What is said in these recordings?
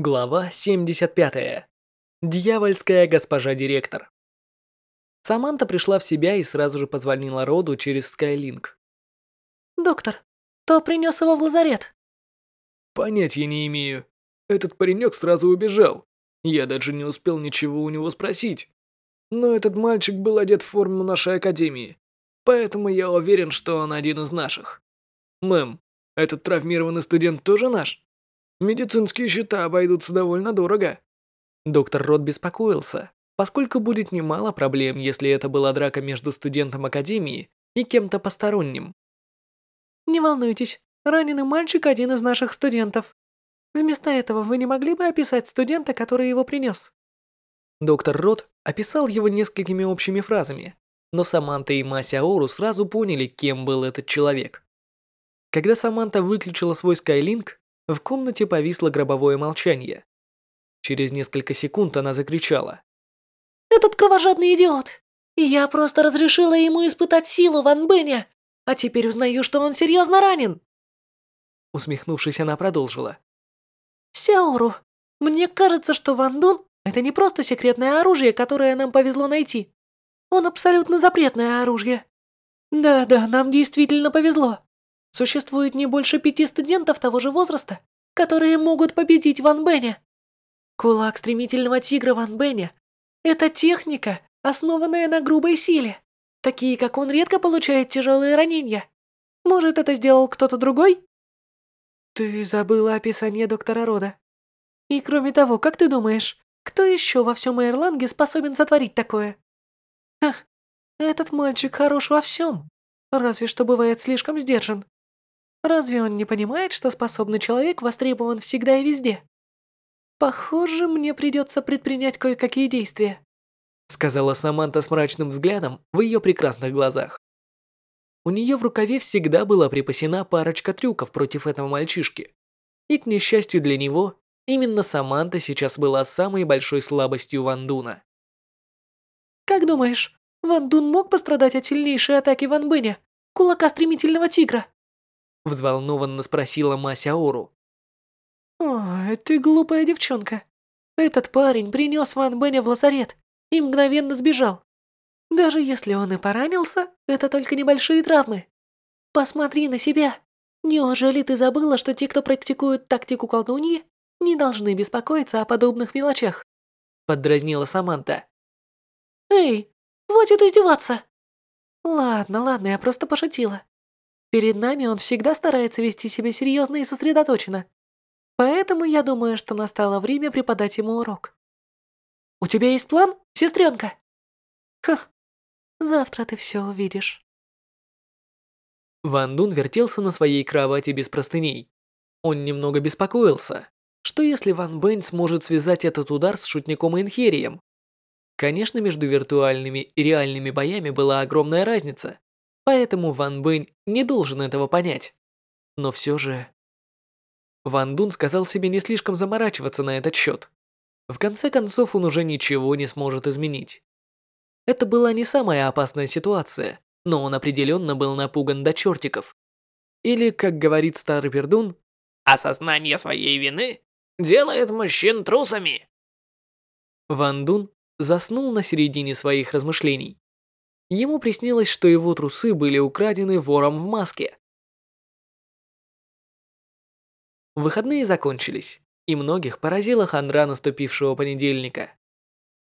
Глава 75. Дьявольская госпожа директор. Саманта пришла в себя и сразу же позвонила Роду через Skylink. «Доктор, кто принес его в лазарет?» «Понятия не имею. Этот паренек сразу убежал. Я даже не успел ничего у него спросить. Но этот мальчик был одет в форму нашей академии, поэтому я уверен, что он один из наших. Мэм, этот травмированный студент тоже наш?» Медицинские счета обойдутся довольно дорого. Доктор Рот беспокоился, поскольку будет немало проблем, если это была драка между студентом академии и кем-то посторонним. Не волнуйтесь, раненый мальчик один из наших студентов. Вместо этого вы не могли бы описать студента, который его принес? Доктор Рот описал его несколькими общими фразами, но Саманта и Мася Ору сразу поняли, кем был этот человек. Когда Саманта выключила свой Skylink, в комнате повисло гробовое молчание. Через несколько секунд она закричала. «Этот кровожадный идиот! Я просто разрешила ему испытать силу Ван Бэня, а теперь узнаю, что он серьезно ранен!» Усмехнувшись, она продолжила. «Сяору, мне кажется, что Ван Дун — это не просто секретное оружие, которое нам повезло найти. Он абсолютно запретное оружие. Да-да, нам действительно повезло. Существует не больше пяти студентов того же возраста, которые могут победить Ван Бэня. Кулак стремительного тигра Ван Бэня – это техника, основанная на грубой силе. Такие, как он, редко получают тяжелые ранения. Может, это сделал кто-то другой? Ты забыла описание доктора Рода. И кроме того, как ты думаешь, кто еще во всем Эрланге способен сотворить такое? Ха, этот мальчик хорош во всем, разве что бывает слишком сдержан. Разве он не понимает, что способный человек востребован всегда и везде? Похоже, мне придется предпринять кое-какие действия. Сказала Саманта с мрачным взглядом в ее прекрасных глазах. У нее в рукаве всегда была припасена парочка трюков против этого мальчишки. И, к несчастью для него, именно Саманта сейчас была самой большой слабостью Ван Дуна. «Как думаешь, Ван Дун мог пострадать от сильнейшей атаки Ван Бэня, кулака стремительного тигра?» Взволнованно спросила Мася Ору. «Ой, ты глупая девчонка. Этот парень принес Ван Бэня в лазарет и мгновенно сбежал. Даже если он и поранился, это только небольшие травмы. Посмотри на себя. Неужели ты забыла, что те, кто практикует тактику колдуньи, не должны беспокоиться о подобных мелочах?» Поддразнила Саманта. «Эй, хватит издеваться!» «Ладно, ладно, я просто пошутила. Перед нами он всегда старается вести себя серьезно и сосредоточенно. Поэтому я думаю, что настало время преподать ему урок. У тебя есть план, сестренка? Хм, завтра ты все увидишь. Ван Дун вертелся на своей кровати без простыней. Он немного беспокоился, что если Ван Бэнь сможет связать этот удар с шутником Инхерием. Конечно, между виртуальными и реальными боями была огромная разница. Поэтому Ван Бэнь не должен этого понять. Но все же... Ван Дун сказал себе не слишком заморачиваться на этот счет. В конце концов, он уже ничего не сможет изменить. Это была не самая опасная ситуация, но он определенно был напуган до чертиков. Или, как говорит старый пердун, «Осознание своей вины делает мужчин трусами». Ван Дун заснул на середине своих размышлений. Ему приснилось, что его трусы были украдены вором в маске. Выходные закончились, и многих поразила хандра наступившего понедельника.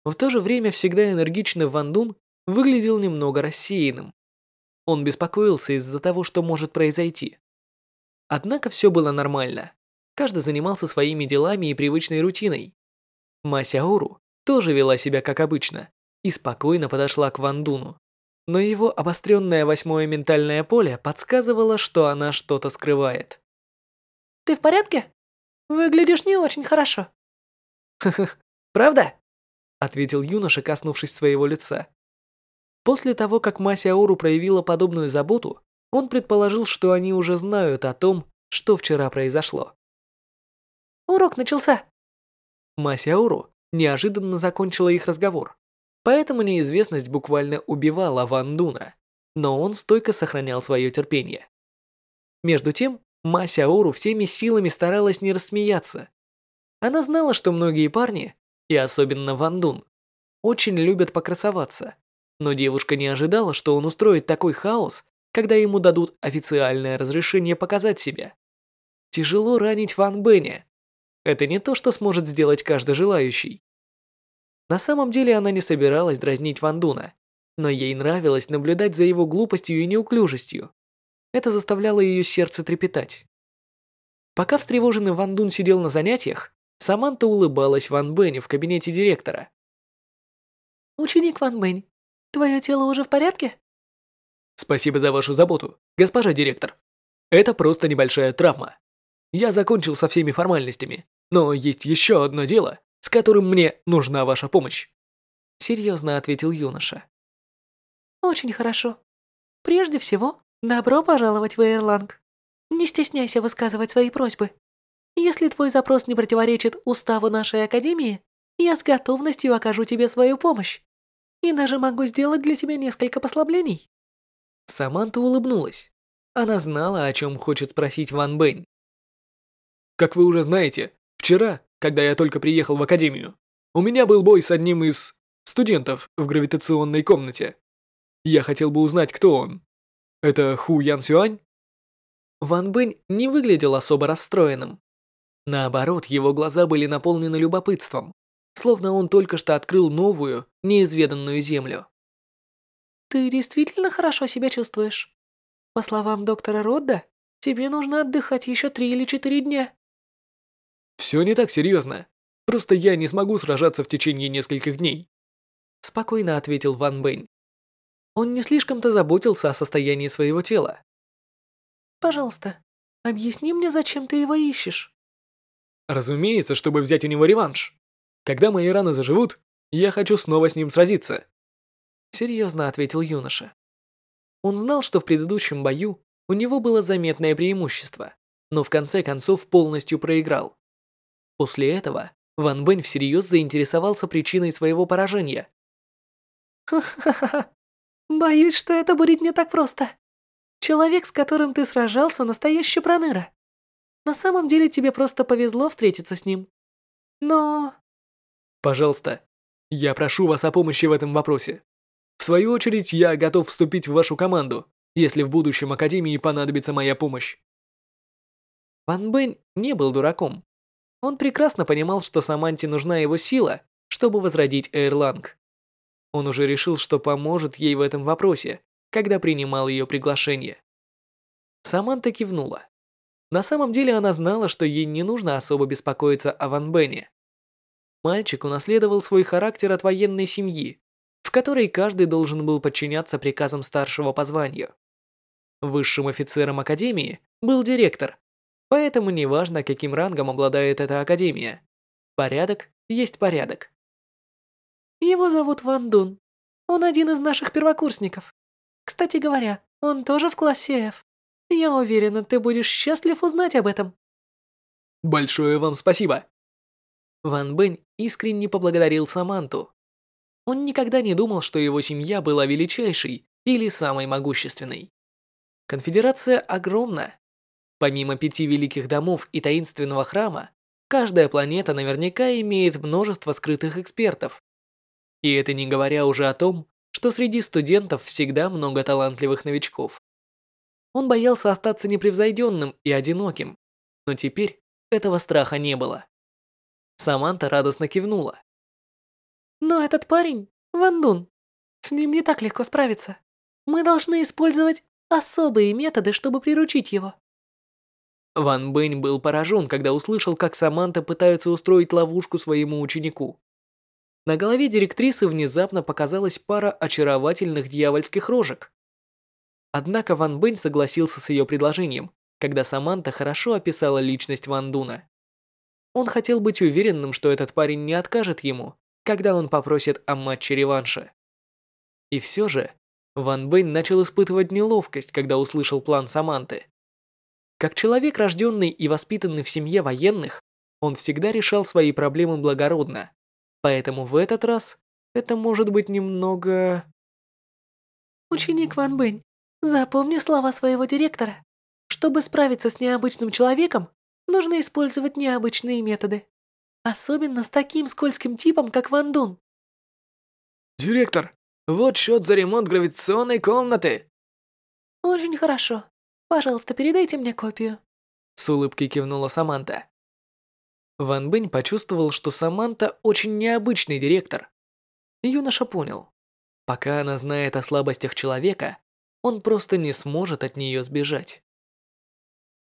В то же время всегда энергичный Ван Дун выглядел немного рассеянным. Он беспокоился из-за того, что может произойти. Однако все было нормально. Каждый занимался своими делами и привычной рутиной. Масяору тоже вела себя как обычно и спокойно подошла к Ван Дуну но его обостренное восьмое ментальное поле подсказывало, что она что-то скрывает. «Ты в порядке? Выглядишь не очень хорошо». «Ха-ха, правда?» — ответил юноша, коснувшись своего лица. После того, как Мася Ауру проявила подобную заботу, он предположил, что они уже знают о том, что вчера произошло. «Урок начался!» Мася Ауру неожиданно закончила их разговор. Поэтому неизвестность буквально убивала Ван Дуна, но он стойко сохранял свое терпение. Между тем, Ма Сяору всеми силами старалась не рассмеяться. Она знала, что многие парни, и особенно Ван Дун, очень любят покрасоваться. Но девушка не ожидала, что он устроит такой хаос, когда ему дадут официальное разрешение показать себя. Тяжело ранить Ван Бэня. Это не то, что сможет сделать каждый желающий. На самом деле она не собиралась дразнить Ван Дуна, но ей нравилось наблюдать за его глупостью и неуклюжестью. Это заставляло ее сердце трепетать. Пока встревоженный Ван Дун сидел на занятиях, Саманта улыбалась Ван Беню в кабинете директора. «Ученик Ван Бэнь, твое тело уже в порядке?» «Спасибо за вашу заботу, госпожа директор. Это просто небольшая травма. Я закончил со всеми формальностями, но есть еще одно дело, которым мне нужна ваша помощь», — серьезно ответил юноша. «Очень хорошо. Прежде всего, добро пожаловать в Эйрланг. Не стесняйся высказывать свои просьбы. Если твой запрос не противоречит уставу нашей Академии, я с готовностью окажу тебе свою помощь. И даже могу сделать для тебя несколько послаблений». Саманта улыбнулась. Она знала, о чем хочет спросить Ван Бэнь. «Как вы уже знаете, вчера, когда я только приехал в Академию, у меня был бой с одним из студентов в гравитационной комнате. Я хотел бы узнать, кто он. Это Ху Ян Сюань?» Ван Бэнь не выглядел особо расстроенным. Наоборот, его глаза были наполнены любопытством, словно он только что открыл новую, неизведанную землю. «Ты действительно хорошо себя чувствуешь? По словам доктора Родда, тебе нужно отдыхать еще три или четыре дня». «Все не так серьезно. Просто я не смогу сражаться в течение нескольких дней», спокойно ответил Ван Бэнь. Он не слишком-то заботился о состоянии своего тела. «Пожалуйста, объясни мне, зачем ты его ищешь?» Разумеется, чтобы взять у него реванш. Когда мои раны заживут, я хочу снова с ним сразиться. Серьезно ответил юноша. Он знал, что в предыдущем бою у него было заметное преимущество, но в конце концов полностью проиграл. После этого Ван Бэнь всерьез заинтересовался причиной своего поражения. «Ха-ха-ха, боюсь, что это будет не так просто. Человек, с которым ты сражался, настоящий проныра. На самом деле тебе просто повезло встретиться с ним. Но... Пожалуйста, я прошу вас о помощи в этом вопросе. В свою очередь, я готов вступить в вашу команду, если в будущем Академии понадобится моя помощь. Ван Бэнь не был дураком. Он прекрасно понимал, что Саманте нужна его сила, чтобы возродить Эйрланг. Он уже решил, что поможет ей в этом вопросе, когда принимал ее приглашение. Саманта кивнула. На самом деле она знала, что ей не нужно особо беспокоиться о Ван Бене. Мальчик унаследовал свой характер от военной семьи, в которой каждый должен был подчиняться приказам старшего по званию. Высшим офицером Академии был директор, поэтому неважно, каким рангом обладает эта Академия. Порядок есть порядок. Его зовут Ван Дун. Он один из наших первокурсников. Кстати говоря, он тоже в классе F. Я уверена, ты будешь счастлив узнать об этом. Большое вам спасибо. Ван Бэнь искренне поблагодарил Саманту. Он никогда не думал, что его семья была величайшей или самой могущественной. Конфедерация огромна. Помимо пяти великих домов и таинственного храма, каждая планета наверняка имеет множество скрытых экспертов. И это не говоря уже о том, что среди студентов всегда много талантливых новичков. Он боялся остаться непревзойденным и одиноким, но теперь этого страха не было. Саманта радостно кивнула. «Но этот парень, Ван Дун, с ним не так легко справиться. Мы должны использовать особые методы, чтобы приручить его». Ван Бэнь был поражен, когда услышал, как Саманта пытается устроить ловушку своему ученику. На голове директрисы внезапно показалась пара очаровательных дьявольских рожек. Однако Ван Бэнь согласился с ее предложением, когда Саманта хорошо описала личность Ван Дуна. Он хотел быть уверенным, что этот парень не откажет ему, когда он попросит о матче реванша. И все же, Ван Бэнь начал испытывать неловкость, когда услышал план Саманты. Как человек, рожденный и воспитанный в семье военных, он всегда решал свои проблемы благородно. Поэтому в этот раз это может быть немного... Ученик Ван Бэнь, Запомни слова своего директора. Чтобы справиться с необычным человеком, нужно использовать необычные методы. Особенно с таким скользким типом, как Ван Дун. Директор, вот счет за ремонт гравитационной комнаты. Очень хорошо. Пожалуйста, передайте мне копию. С улыбкой кивнула Саманта. Ван Бэнь почувствовал, что Саманта очень необычный директор. Юноша понял. Пока она знает о слабостях человека, он просто не сможет от нее сбежать.